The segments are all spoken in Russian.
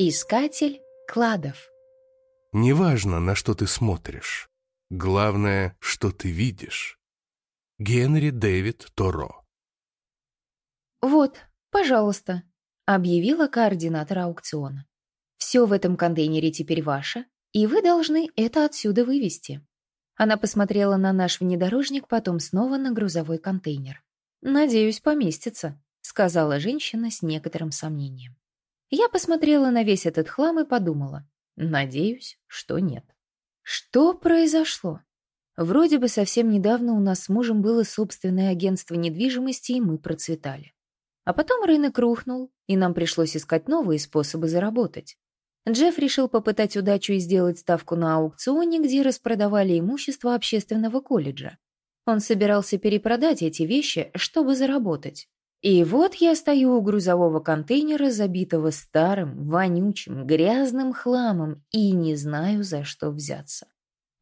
Искатель кладов. Неважно, на что ты смотришь. Главное, что ты видишь. Генри Дэвид Торо. «Вот, пожалуйста», — объявила координатор аукциона. «Все в этом контейнере теперь ваше, и вы должны это отсюда вывести». Она посмотрела на наш внедорожник, потом снова на грузовой контейнер. «Надеюсь, поместится», — сказала женщина с некоторым сомнением. Я посмотрела на весь этот хлам и подумала. Надеюсь, что нет. Что произошло? Вроде бы совсем недавно у нас с мужем было собственное агентство недвижимости, и мы процветали. А потом рынок рухнул, и нам пришлось искать новые способы заработать. Джефф решил попытать удачу и сделать ставку на аукционе, где распродавали имущество общественного колледжа. Он собирался перепродать эти вещи, чтобы заработать. И вот я стою у грузового контейнера, забитого старым, вонючим, грязным хламом, и не знаю, за что взяться.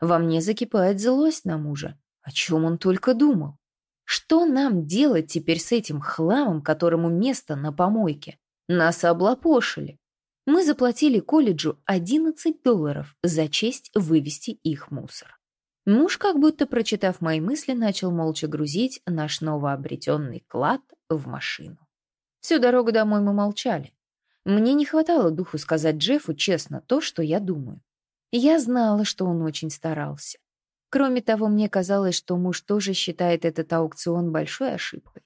Во мне закипает злость на мужа. О чем он только думал? Что нам делать теперь с этим хламом, которому место на помойке? Нас облапошили. Мы заплатили колледжу 11 долларов за честь вывести их мусор. Муж, как будто прочитав мои мысли, начал молча грузить наш новообретенный клад в машину. Всю дорогу домой мы молчали. Мне не хватало духу сказать Джеффу честно то, что я думаю. Я знала, что он очень старался. Кроме того, мне казалось, что муж тоже считает этот аукцион большой ошибкой.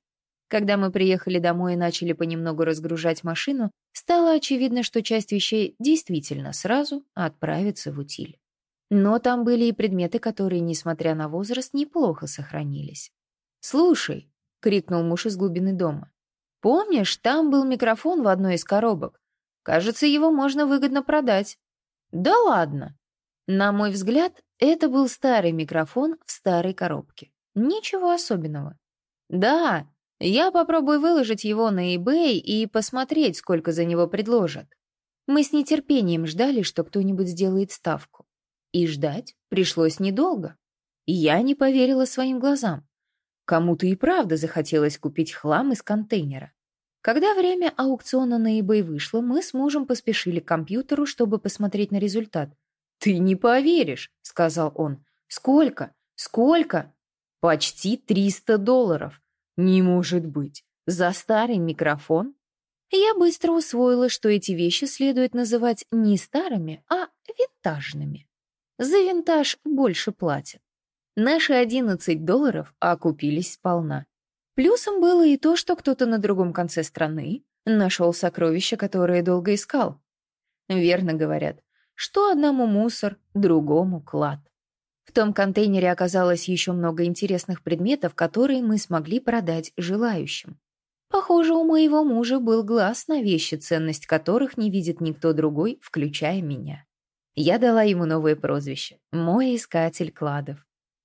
Когда мы приехали домой и начали понемногу разгружать машину, стало очевидно, что часть вещей действительно сразу отправится в утиль. Но там были и предметы, которые, несмотря на возраст, неплохо сохранились. «Слушай», — крикнул муж из глубины дома, — «помнишь, там был микрофон в одной из коробок? Кажется, его можно выгодно продать». «Да ладно!» На мой взгляд, это был старый микрофон в старой коробке. Ничего особенного. «Да, я попробую выложить его на eBay и посмотреть, сколько за него предложат». Мы с нетерпением ждали, что кто-нибудь сделает ставку. И ждать пришлось недолго. Я не поверила своим глазам. Кому-то и правда захотелось купить хлам из контейнера. Когда время аукциона на eBay вышло, мы с мужем поспешили к компьютеру, чтобы посмотреть на результат. «Ты не поверишь», — сказал он. «Сколько? Сколько?» «Почти 300 долларов. Не может быть. За старый микрофон?» Я быстро усвоила, что эти вещи следует называть не старыми, а винтажными. За винтаж больше платят. Наши 11 долларов окупились сполна. Плюсом было и то, что кто-то на другом конце страны нашел сокровища, которые долго искал. Верно говорят, что одному мусор, другому клад. В том контейнере оказалось еще много интересных предметов, которые мы смогли продать желающим. Похоже, у моего мужа был глаз на вещи, ценность которых не видит никто другой, включая меня. Я дала ему новое прозвище — «Мой искатель кладов».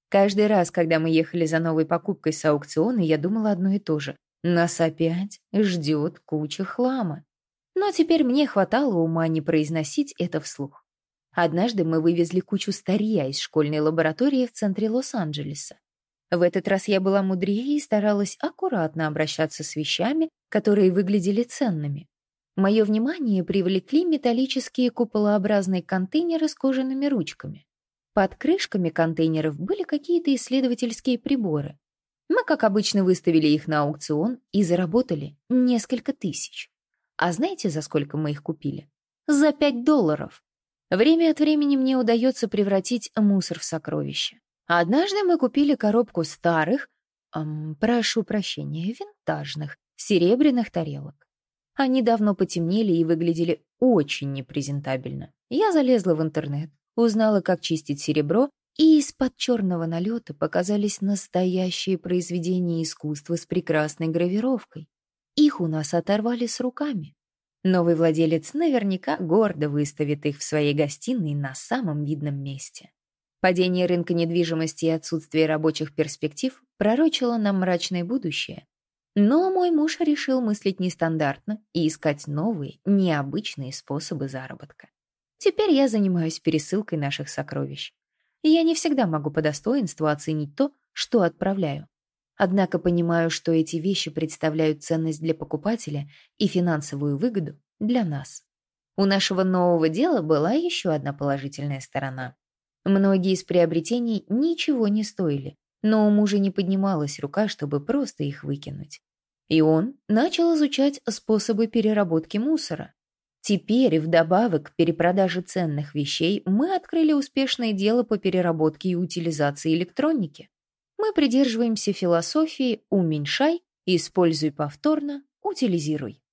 Каждый раз, когда мы ехали за новой покупкой с аукциона, я думала одно и то же. Нас опять ждет куча хлама. Но теперь мне хватало ума не произносить это вслух. Однажды мы вывезли кучу старья из школьной лаборатории в центре Лос-Анджелеса. В этот раз я была мудрее и старалась аккуратно обращаться с вещами, которые выглядели ценными. Мое внимание привлекли металлические куполообразные контейнеры с кожаными ручками. Под крышками контейнеров были какие-то исследовательские приборы. Мы, как обычно, выставили их на аукцион и заработали несколько тысяч. А знаете, за сколько мы их купили? За пять долларов. Время от времени мне удается превратить мусор в сокровище. Однажды мы купили коробку старых, эм, прошу прощения, винтажных, серебряных тарелок. Они давно потемнели и выглядели очень непрезентабельно. Я залезла в интернет, узнала, как чистить серебро, и из-под черного налета показались настоящие произведения искусства с прекрасной гравировкой. Их у нас оторвали с руками. Новый владелец наверняка гордо выставит их в своей гостиной на самом видном месте. Падение рынка недвижимости и отсутствие рабочих перспектив пророчило нам мрачное будущее, но мой муж решил мыслить нестандартно и искать новые, необычные способы заработка. Теперь я занимаюсь пересылкой наших сокровищ. Я не всегда могу по достоинству оценить то, что отправляю. Однако понимаю, что эти вещи представляют ценность для покупателя и финансовую выгоду для нас. У нашего нового дела была еще одна положительная сторона. Многие из приобретений ничего не стоили, но у мужа не поднималась рука, чтобы просто их выкинуть. И он начал изучать способы переработки мусора. Теперь, вдобавок к перепродаже ценных вещей, мы открыли успешное дело по переработке и утилизации электроники. Мы придерживаемся философии «уменьшай, используй повторно, утилизируй».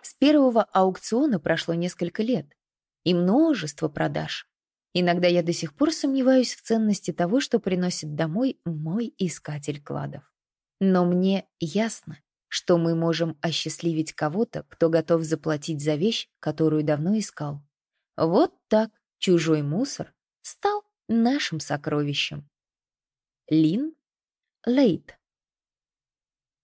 С первого аукциона прошло несколько лет, и множество продаж. Иногда я до сих пор сомневаюсь в ценности того, что приносит домой мой искатель кладов. Но мне ясно, что мы можем осчастливить кого-то, кто готов заплатить за вещь, которую давно искал. Вот так чужой мусор стал нашим сокровищем. Лин Лейт